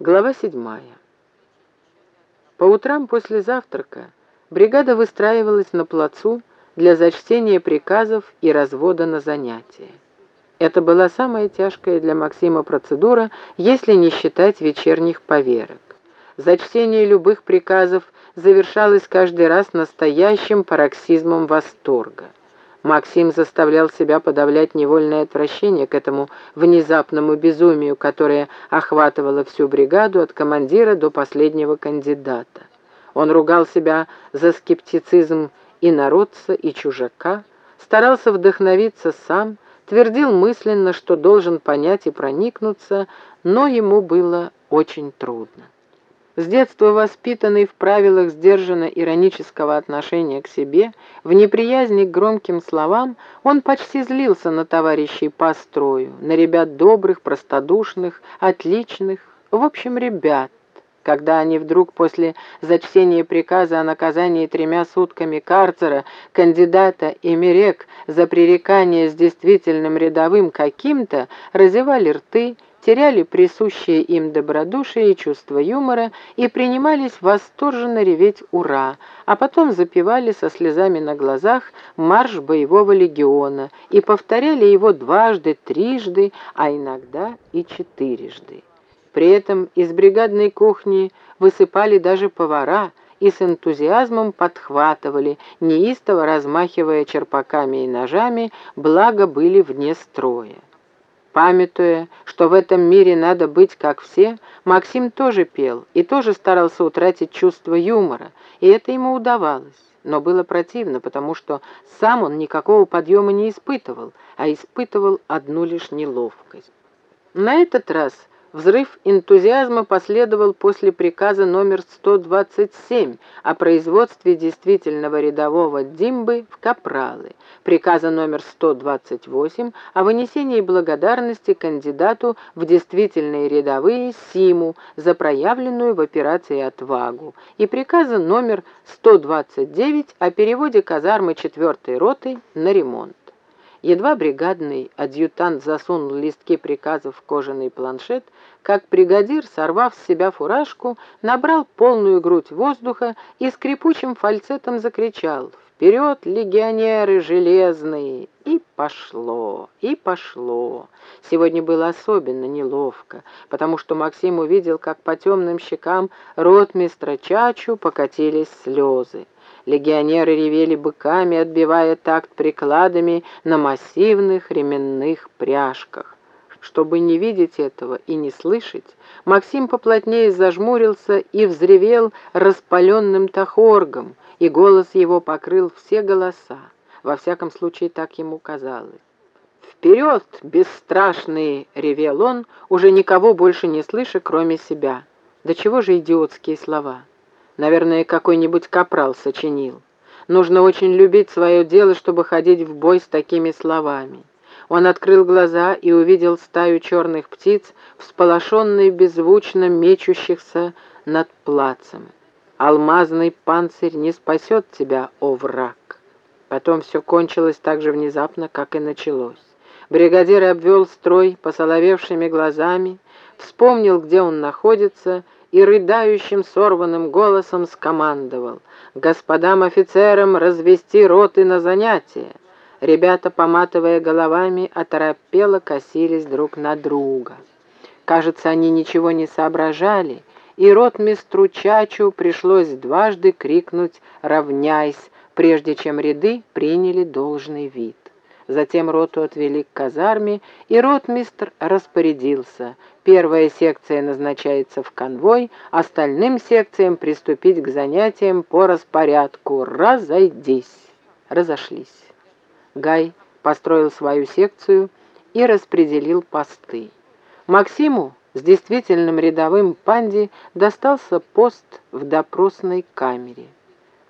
Глава седьмая. По утрам после завтрака бригада выстраивалась на плацу для зачтения приказов и развода на занятия. Это была самая тяжкая для Максима процедура, если не считать вечерних поверок. Зачтение любых приказов завершалось каждый раз настоящим пароксизмом восторга. Максим заставлял себя подавлять невольное отвращение к этому внезапному безумию, которое охватывало всю бригаду от командира до последнего кандидата. Он ругал себя за скептицизм и народца, и чужака, старался вдохновиться сам, твердил мысленно, что должен понять и проникнуться, но ему было очень трудно. С детства воспитанный в правилах сдержанно-иронического отношения к себе, в неприязни к громким словам, он почти злился на товарищей по строю, на ребят добрых, простодушных, отличных, в общем, ребят, когда они вдруг после зачтения приказа о наказании тремя сутками карцера кандидата Эмерек за пререкание с действительным рядовым каким-то разевали рты, теряли присущее им добродушие и чувство юмора и принимались восторженно реветь «Ура!», а потом запевали со слезами на глазах марш боевого легиона и повторяли его дважды, трижды, а иногда и четырежды. При этом из бригадной кухни высыпали даже повара и с энтузиазмом подхватывали, неистово размахивая черпаками и ножами, благо были вне строя. Памятуя, что в этом мире надо быть как все, Максим тоже пел и тоже старался утратить чувство юмора, и это ему удавалось. Но было противно, потому что сам он никакого подъема не испытывал, а испытывал одну лишь неловкость. На этот раз Взрыв энтузиазма последовал после приказа номер 127 о производстве действительного рядового Димбы в Капралы, приказа номер 128 о вынесении благодарности кандидату в действительные рядовые Симу за проявленную в операции отвагу и приказа номер 129 о переводе казармы 4-й роты на ремонт. Едва бригадный адъютант засунул листки приказов в кожаный планшет, как бригадир, сорвав с себя фуражку, набрал полную грудь воздуха и скрипучим фальцетом закричал «Вперед, легионеры железные!» И пошло, и пошло. Сегодня было особенно неловко, потому что Максим увидел, как по темным щекам ротмистра Чачу покатились слезы. Легионеры ревели быками, отбивая такт прикладами на массивных ременных пряжках. Чтобы не видеть этого и не слышать, Максим поплотнее зажмурился и взревел распаленным тахоргом, и голос его покрыл все голоса. Во всяком случае, так ему казалось. «Вперед, бесстрашные!» — ревел он, уже никого больше не слыша, кроме себя. «Да чего же идиотские слова!» Наверное, какой-нибудь капрал сочинил. Нужно очень любить свое дело, чтобы ходить в бой с такими словами. Он открыл глаза и увидел стаю черных птиц, всполошенные беззвучно мечущихся над плацем. Алмазный панцирь не спасет тебя, о враг. Потом все кончилось так же внезапно, как и началось. Бригадир обвел строй посоловевшими глазами, вспомнил, где он находится, и рыдающим сорванным голосом скомандовал «Господам офицерам развести роты на занятия!» Ребята, поматывая головами, оторопело косились друг на друга. Кажется, они ничего не соображали, и ротмистру Чачу пришлось дважды крикнуть «Равняйсь!», прежде чем ряды приняли должный вид. Затем роту отвели к казарме, и ротмистр распорядился. Первая секция назначается в конвой, остальным секциям приступить к занятиям по распорядку. Разойдись. Разошлись. Гай построил свою секцию и распределил посты. Максиму с действительным рядовым панди достался пост в допросной камере.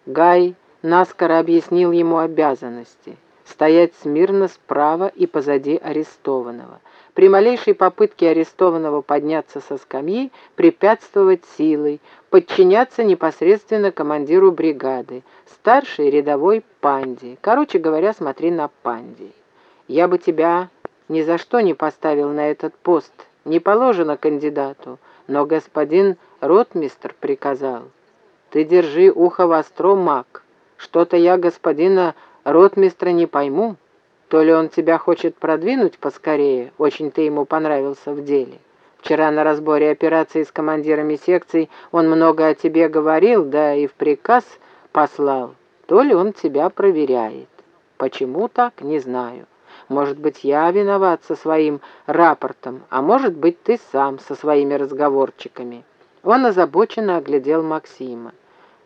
Гай наскоро объяснил ему обязанности — стоять смирно справа и позади арестованного. При малейшей попытке арестованного подняться со скамьи препятствовать силой, подчиняться непосредственно командиру бригады, старшей рядовой панди. Короче говоря, смотри на панди. Я бы тебя ни за что не поставил на этот пост, не положено кандидату, Но господин ротмистр приказал. Ты держи ухо востро, маг. Что-то я господина ротмистра не пойму. То ли он тебя хочет продвинуть поскорее, очень ты ему понравился в деле. Вчера на разборе операции с командирами секций он много о тебе говорил, да и в приказ послал. То ли он тебя проверяет. Почему так, не знаю. Может быть, я виноват со своим рапортом, а может быть, ты сам со своими разговорчиками. Он озабоченно оглядел Максима.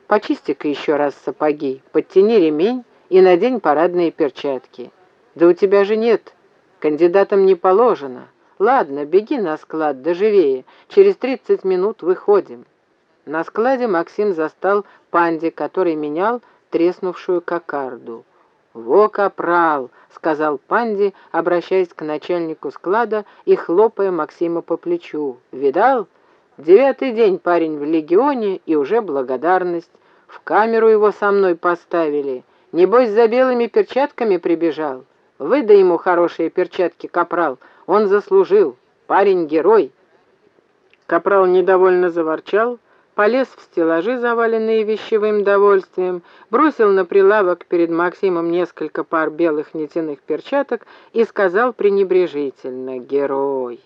«Почисти-ка еще раз сапоги, подтяни ремень и надень парадные перчатки. Да у тебя же нет, кандидатам не положено. Ладно, беги на склад, доживее, через тридцать минут выходим». На складе Максим застал панди, который менял треснувшую кокарду. «Во, капрал!» — сказал Панди, обращаясь к начальнику склада и хлопая Максима по плечу. «Видал? Девятый день парень в легионе, и уже благодарность. В камеру его со мной поставили. Небось, за белыми перчатками прибежал. Выдай ему хорошие перчатки, капрал. Он заслужил. Парень герой». Капрал недовольно заворчал, — полез в стеллажи, заваленные вещевым довольствием, бросил на прилавок перед Максимом несколько пар белых нитяных перчаток и сказал пренебрежительно «Герой!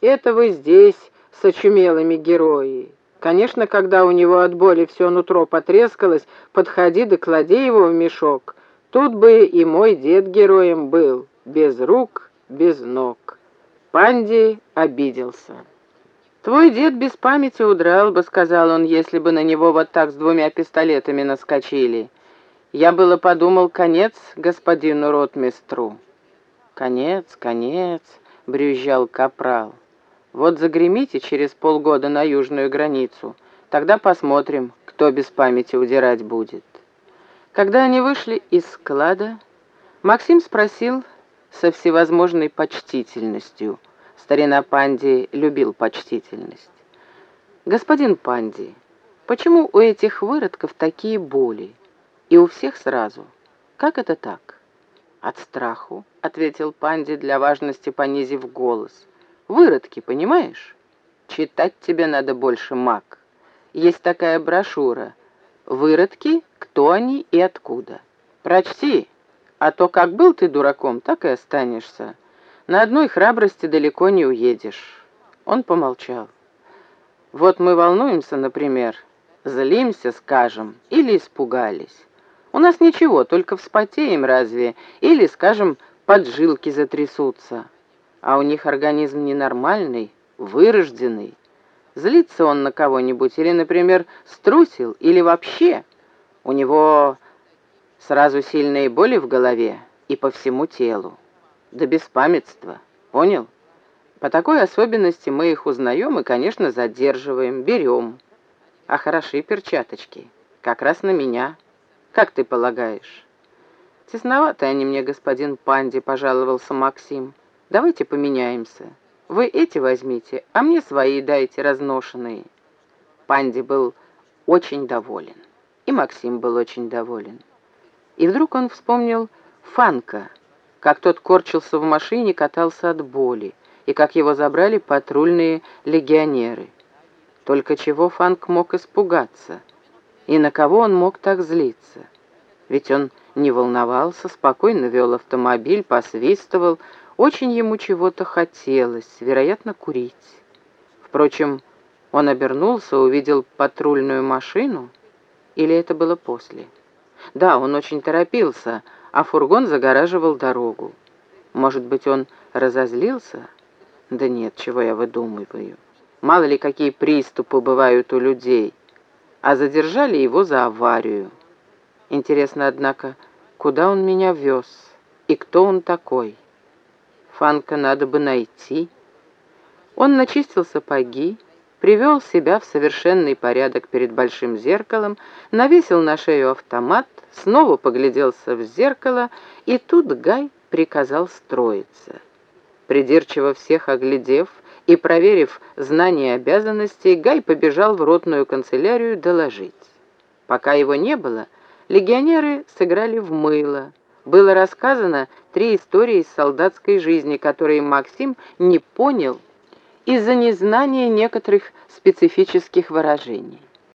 Это вы здесь с очумелыми герои!» Конечно, когда у него от боли все нутро потрескалось, подходи да клади его в мешок. Тут бы и мой дед героем был, без рук, без ног. Панди обиделся. «Твой дед без памяти удрал бы», — сказал он, «если бы на него вот так с двумя пистолетами наскочили. Я было подумал, конец господину ротмистру». «Конец, конец», — брюзжал капрал. «Вот загремите через полгода на южную границу, тогда посмотрим, кто без памяти удирать будет». Когда они вышли из склада, Максим спросил со всевозможной почтительностью — Старина Панди любил почтительность. «Господин Панди, почему у этих выродков такие боли? И у всех сразу. Как это так?» «От страху», — ответил Панди для важности, понизив голос. «Выродки, понимаешь? Читать тебе надо больше, маг. Есть такая брошюра. Выродки, кто они и откуда. Прочти, а то как был ты дураком, так и останешься. На одной храбрости далеко не уедешь». Он помолчал. «Вот мы волнуемся, например, злимся, скажем, или испугались. У нас ничего, только вспотеем разве, или, скажем, поджилки затрясутся. А у них организм ненормальный, вырожденный. Злится он на кого-нибудь, или, например, струсил, или вообще. У него сразу сильные боли в голове и по всему телу до беспамятства. Понял? По такой особенности мы их узнаем и, конечно, задерживаем, берем. А хороши перчаточки. Как раз на меня. Как ты полагаешь? Тесноваты они мне, господин Панди, пожаловался Максим. Давайте поменяемся. Вы эти возьмите, а мне свои дайте разношенные. Панди был очень доволен. И Максим был очень доволен. И вдруг он вспомнил Фанка — как тот корчился в машине, катался от боли, и как его забрали патрульные легионеры. Только чего Фанк мог испугаться? И на кого он мог так злиться? Ведь он не волновался, спокойно вел автомобиль, посвистывал, очень ему чего-то хотелось, вероятно, курить. Впрочем, он обернулся, увидел патрульную машину, или это было после? Да, он очень торопился, а фургон загораживал дорогу. Может быть, он разозлился? Да нет, чего я выдумываю. Мало ли, какие приступы бывают у людей. А задержали его за аварию. Интересно, однако, куда он меня вез? И кто он такой? Фанка надо бы найти. Он начистил сапоги, привел себя в совершенный порядок перед большим зеркалом, навесил на шею автомат, снова погляделся в зеркало, и тут Гай приказал строиться. Придирчиво всех оглядев и проверив знания обязанностей, Гай побежал в ротную канцелярию доложить. Пока его не было, легионеры сыграли в мыло. Было рассказано три истории из солдатской жизни, которые Максим не понял из-за незнания некоторых специфических выражений.